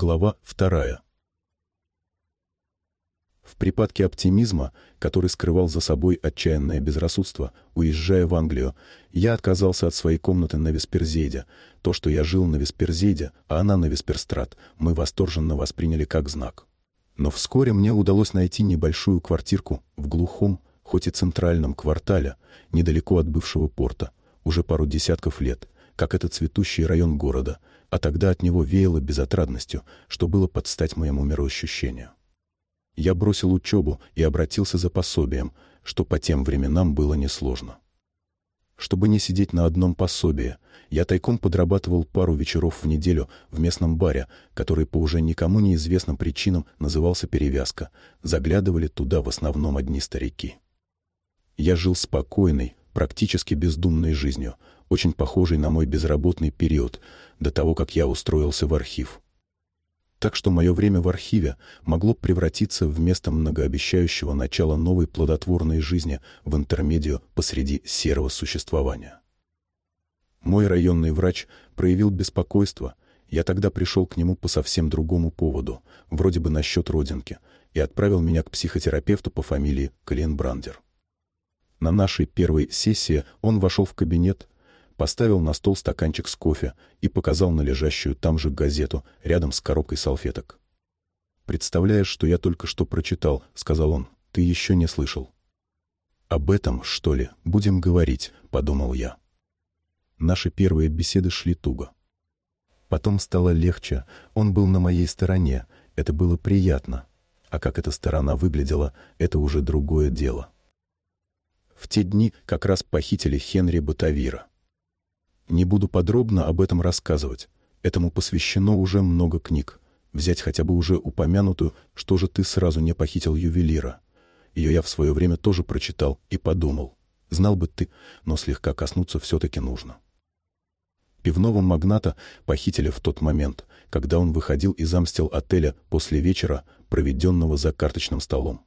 Глава вторая. В припадке оптимизма, который скрывал за собой отчаянное безрассудство, уезжая в Англию, я отказался от своей комнаты на Весперзейде. То, что я жил на Весперзейде, а она на Весперстрат, мы восторженно восприняли как знак. Но вскоре мне удалось найти небольшую квартирку в глухом, хоть и центральном квартале, недалеко от бывшего порта, уже пару десятков лет, как это цветущий район города, а тогда от него веяло безотрадностью, что было под стать моему мироощущению. Я бросил учебу и обратился за пособием, что по тем временам было несложно. Чтобы не сидеть на одном пособии, я тайком подрабатывал пару вечеров в неделю в местном баре, который по уже никому неизвестным причинам назывался «Перевязка». Заглядывали туда в основном одни старики. Я жил спокойной, практически бездумной жизнью, очень похожей на мой безработный период, до того, как я устроился в архив так что мое время в архиве могло превратиться в место многообещающего начала новой плодотворной жизни в интермедию посреди серого существования. Мой районный врач проявил беспокойство. Я тогда пришел к нему по совсем другому поводу, вроде бы насчет родинки, и отправил меня к психотерапевту по фамилии Кленбрандер. На нашей первой сессии он вошел в кабинет, поставил на стол стаканчик с кофе и показал на лежащую там же газету рядом с коробкой салфеток. «Представляешь, что я только что прочитал», — сказал он. «Ты еще не слышал». «Об этом, что ли, будем говорить», — подумал я. Наши первые беседы шли туго. Потом стало легче, он был на моей стороне, это было приятно. А как эта сторона выглядела, это уже другое дело. В те дни как раз похитили Хенри Батавира. Не буду подробно об этом рассказывать. Этому посвящено уже много книг. Взять хотя бы уже упомянутую «Что же ты сразу не похитил ювелира?» Ее я в свое время тоже прочитал и подумал. Знал бы ты, но слегка коснуться все-таки нужно. Пивного магната похитили в тот момент, когда он выходил из амстел отеля после вечера, проведенного за карточным столом.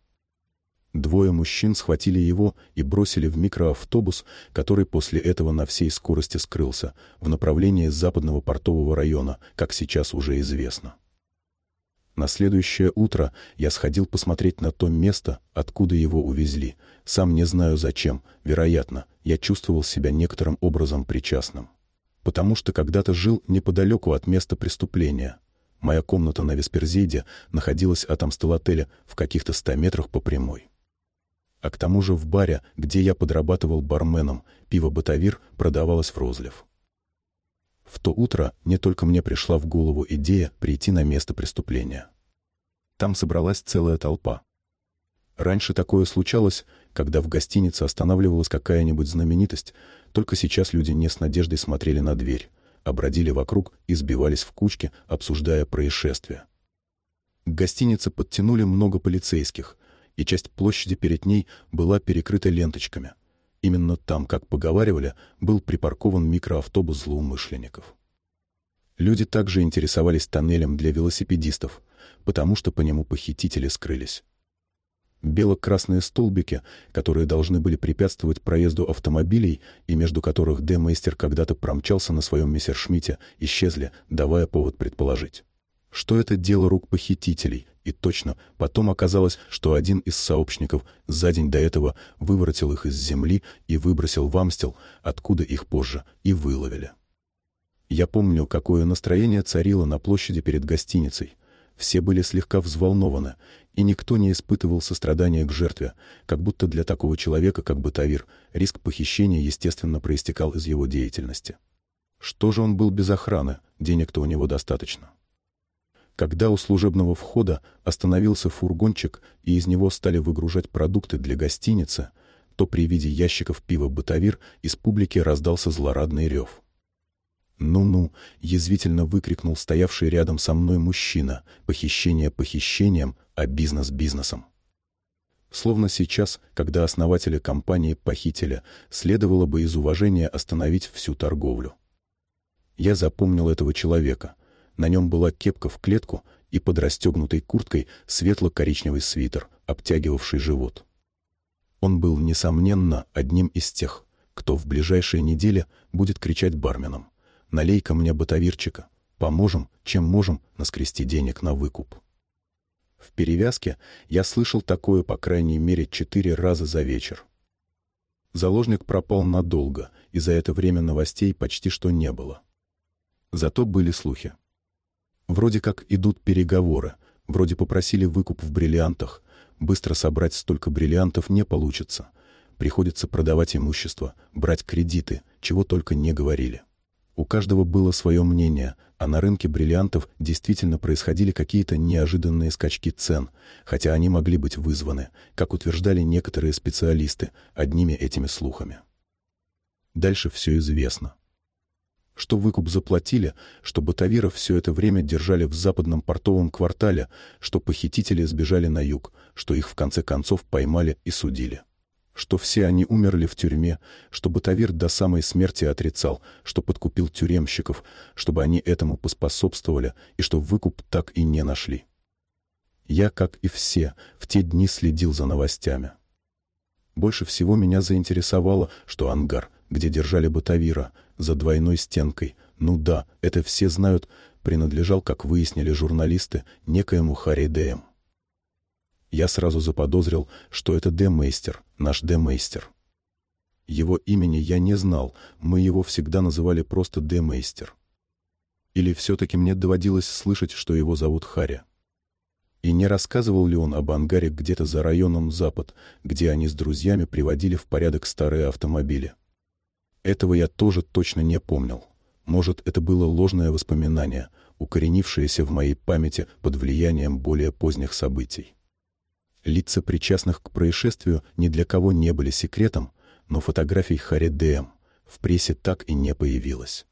Двое мужчин схватили его и бросили в микроавтобус, который после этого на всей скорости скрылся в направлении западного портового района, как сейчас уже известно. На следующее утро я сходил посмотреть на то место, откуда его увезли. Сам не знаю зачем, вероятно, я чувствовал себя некоторым образом причастным. Потому что когда-то жил неподалеку от места преступления. Моя комната на Весперзейде находилась от Амстелотеля в каких-то ста метрах по прямой. А к тому же в баре, где я подрабатывал барменом, пиво «Батавир» продавалось в розлив. В то утро не только мне пришла в голову идея прийти на место преступления. Там собралась целая толпа. Раньше такое случалось, когда в гостинице останавливалась какая-нибудь знаменитость, только сейчас люди не с надеждой смотрели на дверь, а бродили вокруг и сбивались в кучки, обсуждая происшествие. К гостинице подтянули много полицейских, и часть площади перед ней была перекрыта ленточками. Именно там, как поговаривали, был припаркован микроавтобус злоумышленников. Люди также интересовались тоннелем для велосипедистов, потому что по нему похитители скрылись. Бело-красные столбики, которые должны были препятствовать проезду автомобилей и между которых Д-мейстер когда-то промчался на своем мессершмитте, исчезли, давая повод предположить что это дело рук похитителей, и точно, потом оказалось, что один из сообщников за день до этого выворотил их из земли и выбросил в Амстел, откуда их позже и выловили. Я помню, какое настроение царило на площади перед гостиницей. Все были слегка взволнованы, и никто не испытывал сострадания к жертве, как будто для такого человека, как Батавир, риск похищения, естественно, проистекал из его деятельности. Что же он был без охраны, денег-то у него достаточно. Когда у служебного входа остановился фургончик и из него стали выгружать продукты для гостиницы, то при виде ящиков пива «Бытовир» из публики раздался злорадный рев. «Ну-ну!» — язвительно выкрикнул стоявший рядом со мной мужчина. «Похищение похищением, а бизнес бизнесом!» Словно сейчас, когда основатели компании похитили, следовало бы из уважения остановить всю торговлю. Я запомнил этого человека — на нем была кепка в клетку и под расстегнутой курткой светло-коричневый свитер, обтягивавший живот. Он был, несомненно, одним из тех, кто в ближайшие недели будет кричать барменам «Налей-ка мне батавирчика», Поможем, чем можем, наскрести денег на выкуп. В перевязке я слышал такое по крайней мере четыре раза за вечер. Заложник пропал надолго, и за это время новостей почти что не было. Зато были слухи. Вроде как идут переговоры, вроде попросили выкуп в бриллиантах. Быстро собрать столько бриллиантов не получится. Приходится продавать имущество, брать кредиты, чего только не говорили. У каждого было свое мнение, а на рынке бриллиантов действительно происходили какие-то неожиданные скачки цен, хотя они могли быть вызваны, как утверждали некоторые специалисты, одними этими слухами. Дальше все известно что выкуп заплатили, что Батавиров все это время держали в западном портовом квартале, что похитители сбежали на юг, что их в конце концов поймали и судили. Что все они умерли в тюрьме, что Батавир до самой смерти отрицал, что подкупил тюремщиков, чтобы они этому поспособствовали, и что выкуп так и не нашли. Я, как и все, в те дни следил за новостями. Больше всего меня заинтересовало, что ангар, где держали Батавира, за двойной стенкой, ну да, это все знают, принадлежал, как выяснили журналисты, некоему Харри Дэем. Я сразу заподозрил, что это Демейстер, наш Демейстер. Его имени я не знал, мы его всегда называли просто Демейстер. Или все-таки мне доводилось слышать, что его зовут Харя. И не рассказывал ли он об ангаре где-то за районом Запад, где они с друзьями приводили в порядок старые автомобили? Этого я тоже точно не помнил. Может, это было ложное воспоминание, укоренившееся в моей памяти под влиянием более поздних событий. Лица причастных к происшествию ни для кого не были секретом, но фотографий Харри Дэм в прессе так и не появилось.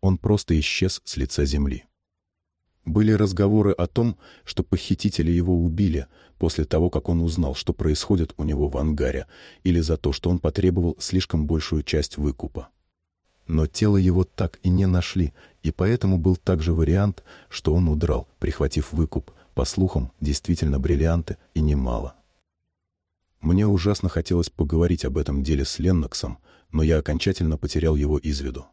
Он просто исчез с лица земли. Были разговоры о том, что похитители его убили после того, как он узнал, что происходит у него в ангаре, или за то, что он потребовал слишком большую часть выкупа. Но тело его так и не нашли, и поэтому был также вариант, что он удрал, прихватив выкуп, по слухам, действительно бриллианты и немало. Мне ужасно хотелось поговорить об этом деле с Ленноксом, но я окончательно потерял его из виду.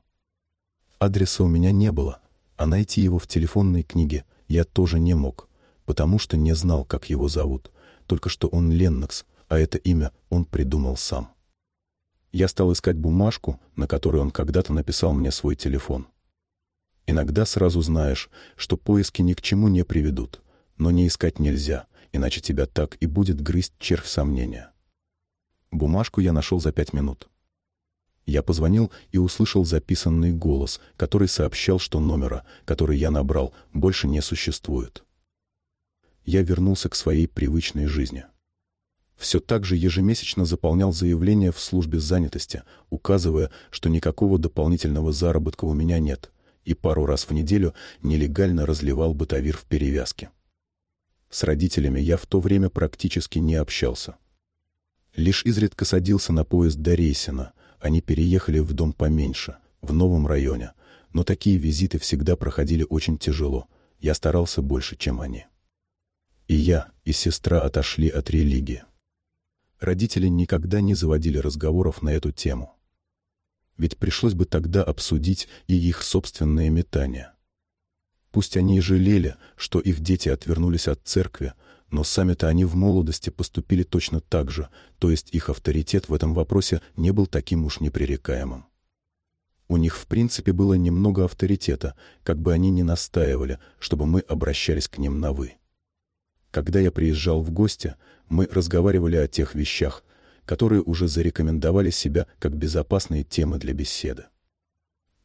Адреса у меня не было, а найти его в телефонной книге я тоже не мог, потому что не знал, как его зовут, только что он Леннокс, а это имя он придумал сам. Я стал искать бумажку, на которой он когда-то написал мне свой телефон. Иногда сразу знаешь, что поиски ни к чему не приведут, но не искать нельзя, иначе тебя так и будет грызть червь сомнения. Бумажку я нашел за пять минут. Я позвонил и услышал записанный голос, который сообщал, что номера, который я набрал, больше не существует. Я вернулся к своей привычной жизни. Все так же ежемесячно заполнял заявление в службе занятости, указывая, что никакого дополнительного заработка у меня нет, и пару раз в неделю нелегально разливал бытовир в перевязке. С родителями я в то время практически не общался. Лишь изредка садился на поезд до Рейсина — они переехали в дом поменьше, в новом районе, но такие визиты всегда проходили очень тяжело. Я старался больше, чем они. И я, и сестра отошли от религии. Родители никогда не заводили разговоров на эту тему. Ведь пришлось бы тогда обсудить и их собственные метания. Пусть они и жалели, что их дети отвернулись от церкви, но сами-то они в молодости поступили точно так же, то есть их авторитет в этом вопросе не был таким уж непререкаемым. У них в принципе было немного авторитета, как бы они ни настаивали, чтобы мы обращались к ним на «вы». Когда я приезжал в гости, мы разговаривали о тех вещах, которые уже зарекомендовали себя как безопасные темы для беседы.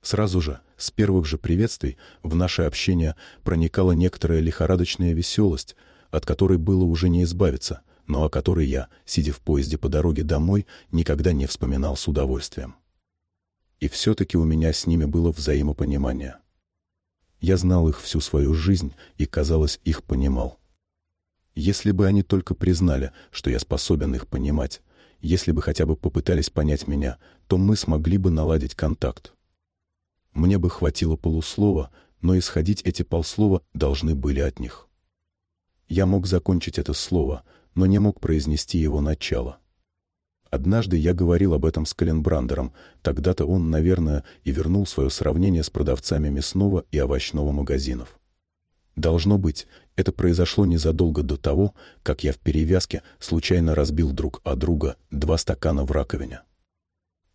Сразу же, с первых же приветствий, в наше общение проникала некоторая лихорадочная веселость — от которой было уже не избавиться, но о которой я, сидя в поезде по дороге домой, никогда не вспоминал с удовольствием. И все-таки у меня с ними было взаимопонимание. Я знал их всю свою жизнь и, казалось, их понимал. Если бы они только признали, что я способен их понимать, если бы хотя бы попытались понять меня, то мы смогли бы наладить контакт. Мне бы хватило полуслова, но исходить эти полслова должны были от них. Я мог закончить это слово, но не мог произнести его начало. Однажды я говорил об этом с Каленбрандером, тогда-то он, наверное, и вернул свое сравнение с продавцами мясного и овощного магазинов. Должно быть, это произошло незадолго до того, как я в перевязке случайно разбил друг о друга два стакана в раковине.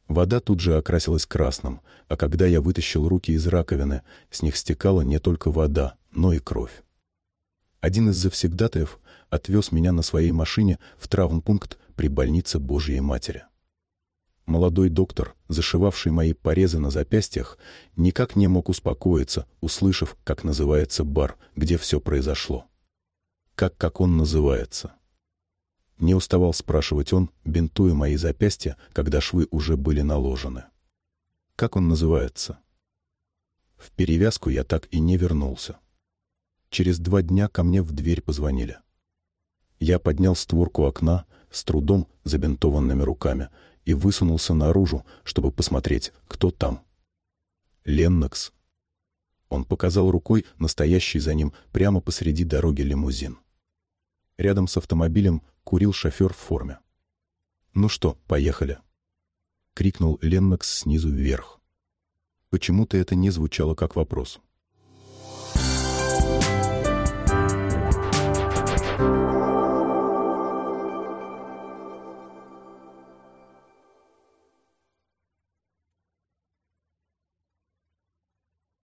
Вода тут же окрасилась красным, а когда я вытащил руки из раковины, с них стекала не только вода, но и кровь. Один из завсегдатаев отвез меня на своей машине в травмпункт при больнице Божьей Матери. Молодой доктор, зашивавший мои порезы на запястьях, никак не мог успокоиться, услышав, как называется бар, где все произошло. Как как он называется? Не уставал спрашивать он, бинтуя мои запястья, когда швы уже были наложены. Как он называется? В перевязку я так и не вернулся. Через два дня ко мне в дверь позвонили. Я поднял створку окна, с трудом забинтованными руками, и высунулся наружу, чтобы посмотреть, кто там. Леннокс. Он показал рукой настоящий за ним прямо посреди дороги лимузин. Рядом с автомобилем курил шофер в форме. «Ну что, поехали?» — крикнул Леннокс снизу вверх. Почему-то это не звучало как вопрос. Thank.